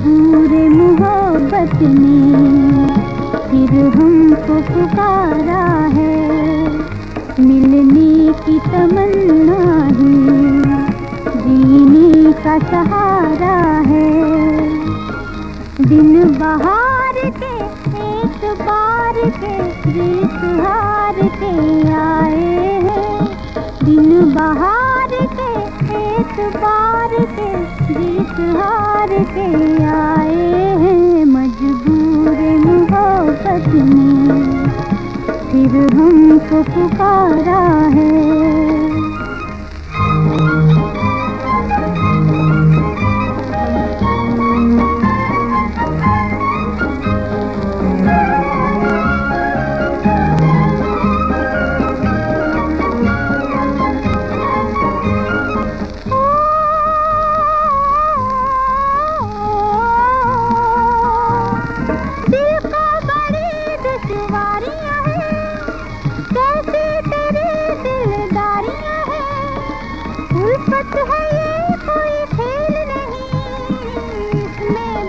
झूरे मोहब्बत ने, फिर हमको पुकारा है। मिलने की तमन्ना है, जीने का सहारा है। दिन बहार के, एक बार के रिश्तहार के आए हैं। दिन बहार के, एक बार के हार के आए हैं मजबूर मोहब्बत ने फिर हमको पुकारा है।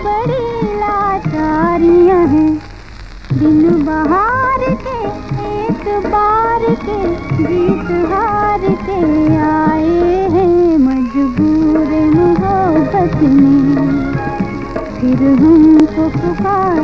बड़ी लाचारियाँ हैं। दिन बहार के, एक बार के जीत के आए हैं मजबूर मोहब्बत फिर हमको पुकारा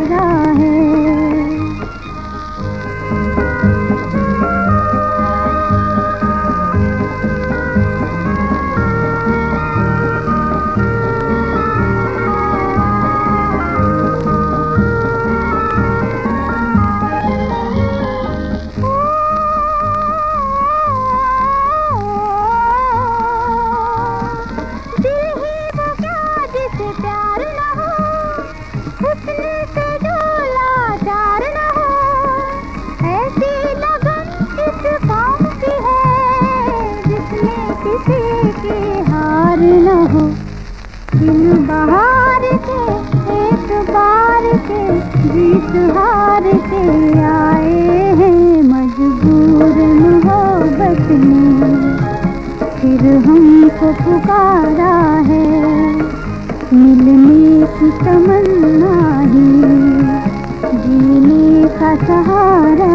हो। दिन बहार के, एक बार के जीत हार के आए हैं मजबूर मोहब्बत ने फिर हमको पुकारा है, मिलने की तमन्ना ही, जीने का सहारा